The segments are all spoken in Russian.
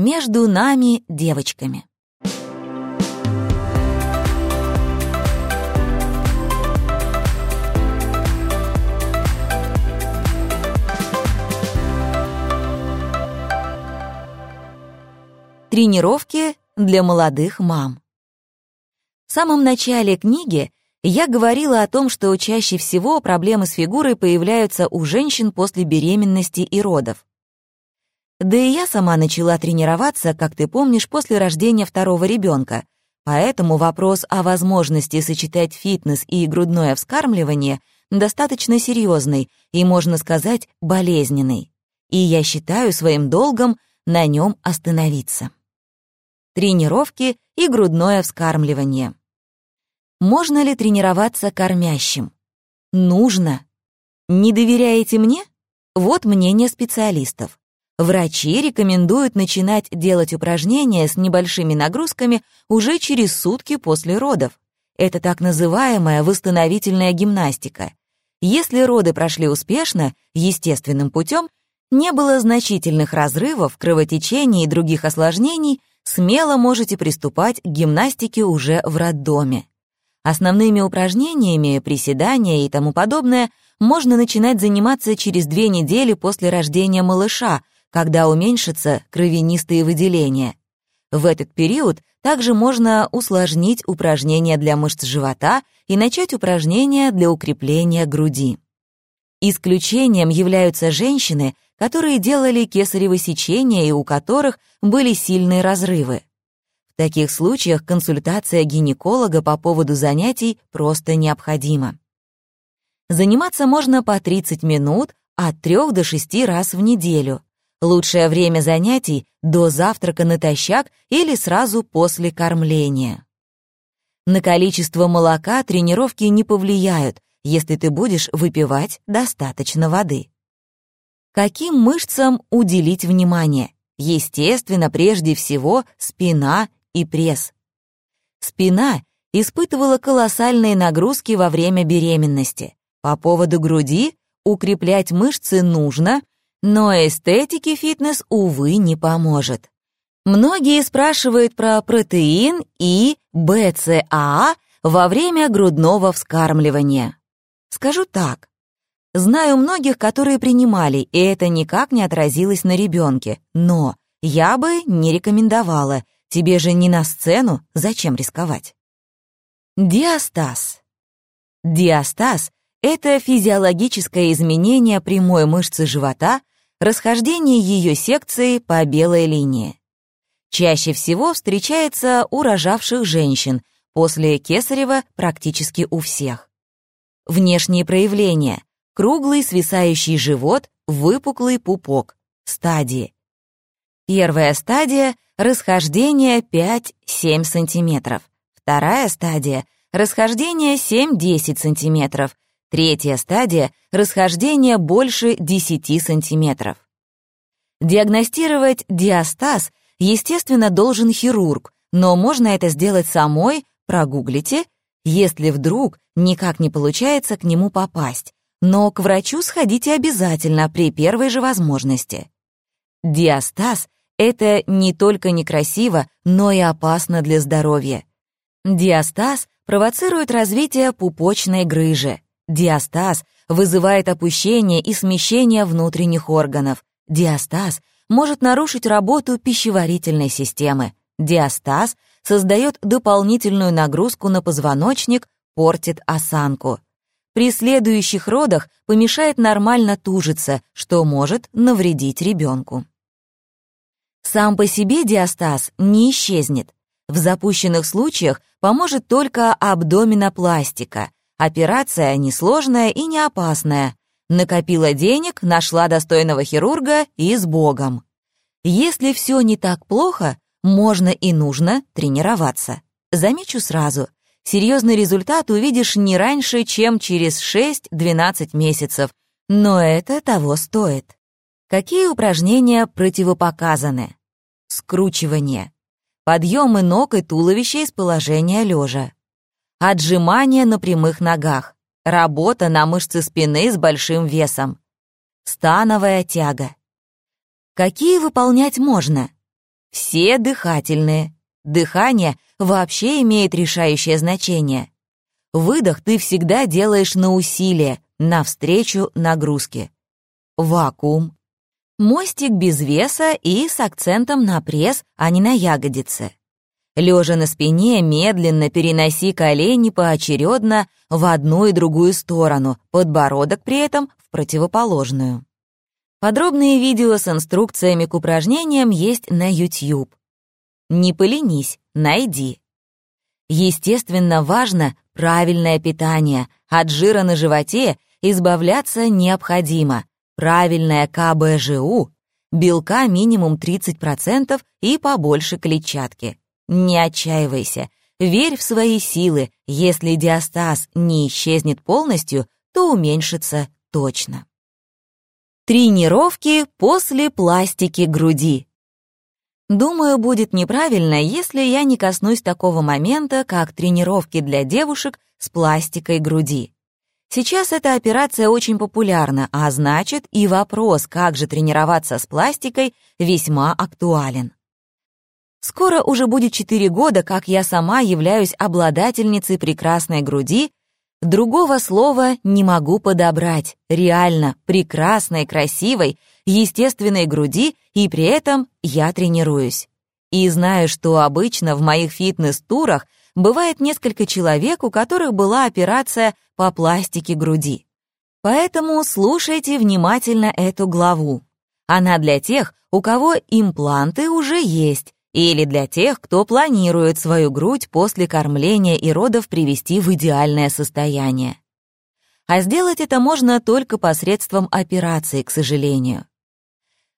Между нами, девочками. Тренировки для молодых мам. В самом начале книги я говорила о том, что чаще всего проблемы с фигурой появляются у женщин после беременности и родов. Да и я сама начала тренироваться, как ты помнишь, после рождения второго ребенка, поэтому вопрос о возможности сочетать фитнес и грудное вскармливание достаточно серьезный и, можно сказать, болезненный. И я считаю своим долгом на нем остановиться тренировки и грудное вскармливание. Можно ли тренироваться кормящим? Нужно. Не доверяете мне? Вот мнение специалистов. Врачи рекомендуют начинать делать упражнения с небольшими нагрузками уже через сутки после родов. Это так называемая восстановительная гимнастика. Если роды прошли успешно, естественным путем, не было значительных разрывов, кровотечений и других осложнений, смело можете приступать к гимнастике уже в роддоме. Основными упражнениями, приседания и тому подобное можно начинать заниматься через две недели после рождения малыша, когда уменьшатся кровянистые выделения. В этот период также можно усложнить упражнения для мышц живота и начать упражнения для укрепления груди. Исключением являются женщины, которые делали кесарево сечение и у которых были сильные разрывы. В таких случаях консультация гинеколога по поводу занятий просто необходима. Заниматься можно по 30 минут от 3 до 6 раз в неделю. Лучшее время занятий — до завтрака натощак или сразу после кормления. На количество молока тренировки не повлияют, если ты будешь выпивать достаточно воды. Каким мышцам уделить внимание? Естественно, прежде всего, спина и пресс. Спина испытывала колоссальные нагрузки во время беременности. По поводу груди укреплять мышцы нужно, но эстетике фитнес, увы, не поможет. Многие спрашивают про протеин и БЦАА во время грудного вскармливания. Скажу так, Знаю многих, которые принимали, и это никак не отразилось на ребенке. Но я бы не рекомендовала. Тебе же не на сцену, зачем рисковать? Диастаз. Диастаз — это физиологическое изменение прямой мышцы живота, расхождение ее секции по белой линии. Чаще всего встречается у рожавших женщин, после кесарева практически у всех. Внешние проявления круглый свисающий живот, выпуклый пупок. Стадии. Первая стадия — расхождение 5-7 см. Вторая стадия — расхождение 7-10 см. Третья стадия — расхождение больше 10 см. Диагностировать диастаз, естественно, должен хирург, но можно это сделать самой, прогуглите, если вдруг никак не получается к нему попасть но к врачу сходите обязательно при первой же возможности. Диастаз — это не только некрасиво, но и опасно для здоровья. Диастаз провоцирует развитие пупочной грыжи. Диастаз вызывает опущение и смещение внутренних органов. Диастаз может нарушить работу пищеварительной системы. Диастаз создает дополнительную нагрузку на позвоночник, портит осанку при следующих родах помешает нормально тужиться, что может навредить ребенку. Сам по себе диастаз не исчезнет. В запущенных случаях поможет только абдоминопластика. Операция несложная и не опасная. Накопила денег, нашла достойного хирурга и с Богом. Если все не так плохо, можно и нужно тренироваться. Замечу сразу, серьезный результат увидишь не раньше, чем через 6-12 месяцев, но это того стоит. Какие упражнения противопоказаны? Скручивание. Подъемы ног и туловища из положения лежа. Отжимания на прямых ногах. Работа на мышцы спины с большим весом. Становая тяга. Какие выполнять можно? все дыхательные. Дыхание вообще имеет решающее значение. Выдох ты всегда делаешь на усилие, навстречу нагрузке. Вакуум. Мостик без веса и с акцентом на пресс, а не на ягодицы. Лежа на спине, медленно переноси колени поочередно в одну и другую сторону, подбородок при этом в противоположную. Подробные видео с инструкциями к упражнениям есть на YouTube. Не поленись, найди. Естественно, важно правильное питание. От жира на животе избавляться необходимо. Правильное КБЖУ, белка минимум 30% и побольше клетчатки. Не отчаивайся, верь в свои силы. Если диастаз не исчезнет полностью, то уменьшится точно. Тренировки после пластики груди. Думаю, будет неправильно, если я не коснусь такого момента, как тренировки для девушек с пластикой груди. Сейчас эта операция очень популярна, а значит и вопрос, как же тренироваться с пластикой, весьма актуален. Скоро уже будет 4 года, как я сама являюсь обладательницей прекрасной груди. Другого слова не могу подобрать. Реально прекрасной, красивой, естественной груди, и при этом я тренируюсь. И знаю, что обычно в моих фитнес-турах бывает несколько человек, у которых была операция по пластике груди. Поэтому слушайте внимательно эту главу. Она для тех, у кого импланты уже есть, или для тех, кто планирует свою грудь после кормления и родов привести в идеальное состояние. А сделать это можно только посредством операции, к сожалению.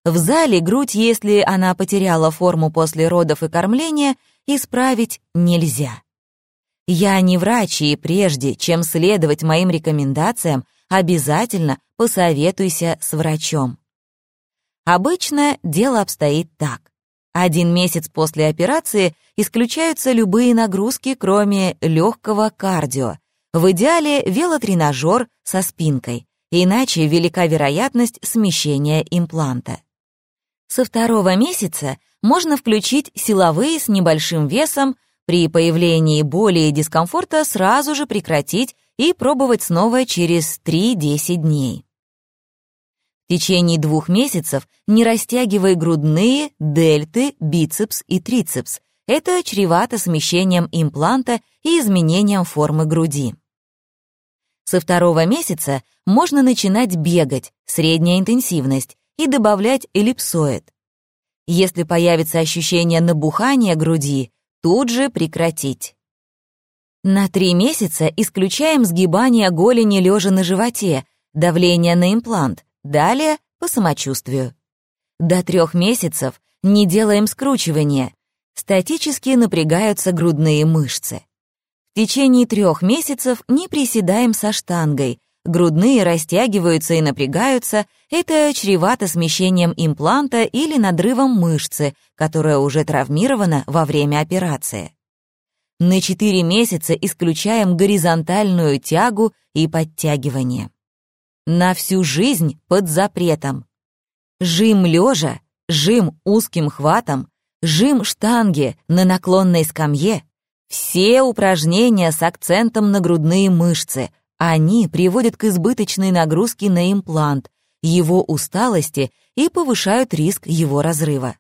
В зале грудь, если она потеряла форму после родов и кормления, исправить нельзя. Я не врач, и прежде, чем следовать моим рекомендациям, обязательно посоветуйся с врачом. Обычно дело обстоит так. Один месяц после операции исключаются любые нагрузки, кроме легкого кардио. В идеале велотренажер со спинкой, иначе велика вероятность смещения импланта. Со второго месяца можно включить силовые с небольшим весом, при появлении боли и дискомфорта сразу же прекратить и пробовать снова через 3-10 дней. Течение двух месяцев не растягивай грудные, дельты, бицепс и трицепс. Это чревато смещением импланта и изменением формы груди. Со второго месяца можно начинать бегать, средняя интенсивность, и добавлять эллипсоид. Если появится ощущение набухания груди, тут же прекратить. На три месяца исключаем сгибание голени лежа на животе, давление на имплант, Далее по самочувствию. До трех месяцев не делаем скручивания. Статически напрягаются грудные мышцы. В течение трех месяцев не приседаем со штангой. Грудные растягиваются и напрягаются. Это чревато смещением импланта или надрывом мышцы, которая уже травмирована во время операции. На 4 месяца исключаем горизонтальную тягу и подтягивание. На всю жизнь под запретом. Жим лежа, жим узким хватом, жим штанги на наклонной скамье. Все упражнения с акцентом на грудные мышцы. Они приводят к избыточной нагрузке на имплант, его усталости и повышают риск его разрыва.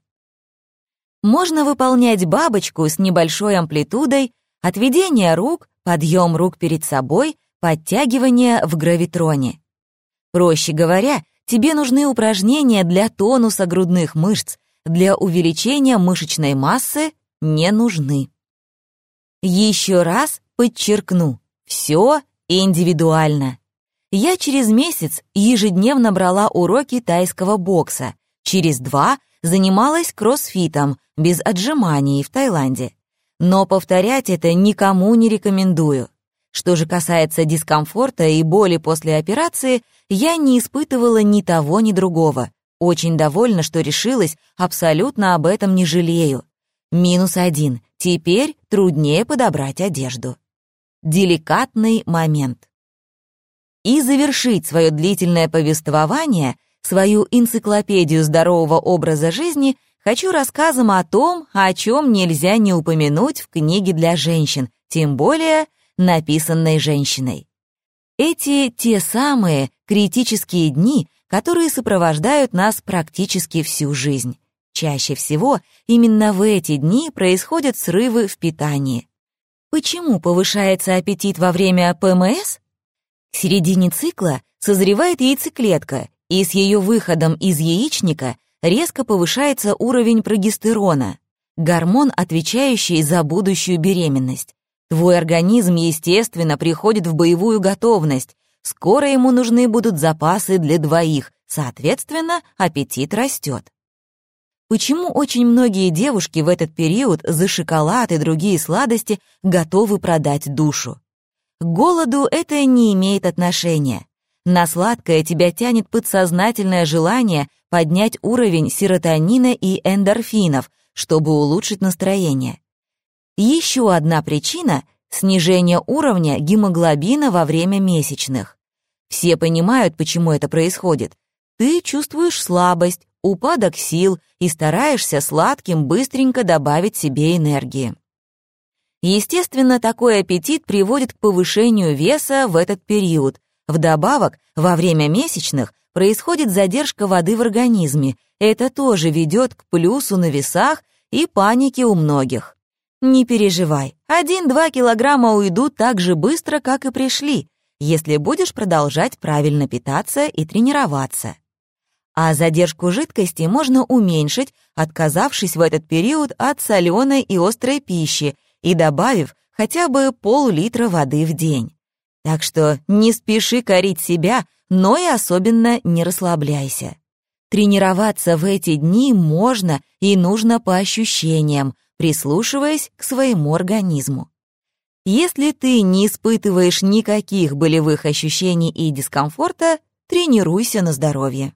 Можно выполнять бабочку с небольшой амплитудой, отведение рук, подъем рук перед собой, подтягивание в гравитроне. Проще говоря, тебе нужны упражнения для тонуса грудных мышц, для увеличения мышечной массы не нужны. Еще раз подчеркну, все индивидуально. Я через месяц ежедневно брала уроки тайского бокса, через два занималась кроссфитом без отжиманий в Таиланде. Но повторять это никому не рекомендую. Что же касается дискомфорта и боли после операции, я не испытывала ни того, ни другого. Очень довольна, что решилась, абсолютно об этом не жалею. Минус один. Теперь труднее подобрать одежду. Деликатный момент. И завершить свое длительное повествование, свою энциклопедию здорового образа жизни хочу рассказом о том, о чем нельзя не упомянуть в книге для женщин, тем более написанной женщиной. Эти те самые критические дни, которые сопровождают нас практически всю жизнь. Чаще всего именно в эти дни происходят срывы в питании. Почему повышается аппетит во время ПМС? К середине цикла созревает яйцеклетка, и с ее выходом из яичника резко повышается уровень прогестерона, гормон, отвечающий за будущую беременность. Твой организм, естественно, приходит в боевую готовность. Скоро ему нужны будут запасы для двоих, соответственно, аппетит растет. Почему очень многие девушки в этот период за шоколад и другие сладости готовы продать душу? К голоду это не имеет отношения. На сладкое тебя тянет подсознательное желание поднять уровень серотонина и эндорфинов, чтобы улучшить настроение. Еще одна причина — снижение уровня гемоглобина во время месячных. Все понимают, почему это происходит. Ты чувствуешь слабость, упадок сил и стараешься сладким быстренько добавить себе энергии. Естественно, такой аппетит приводит к повышению веса в этот период. Вдобавок, во время месячных происходит задержка воды в организме. Это тоже ведет к плюсу на весах и панике у многих. Не переживай, 1-2 килограмма уйдут так же быстро, как и пришли, если будешь продолжать правильно питаться и тренироваться. А задержку жидкости можно уменьшить, отказавшись в этот период от соленой и острой пищи и добавив хотя бы пол-литра воды в день. Так что не спеши корить себя, но и особенно не расслабляйся. Тренироваться в эти дни можно и нужно по ощущениям, прислушиваясь к своему организму. Если ты не испытываешь никаких болевых ощущений и дискомфорта, тренируйся на здоровье.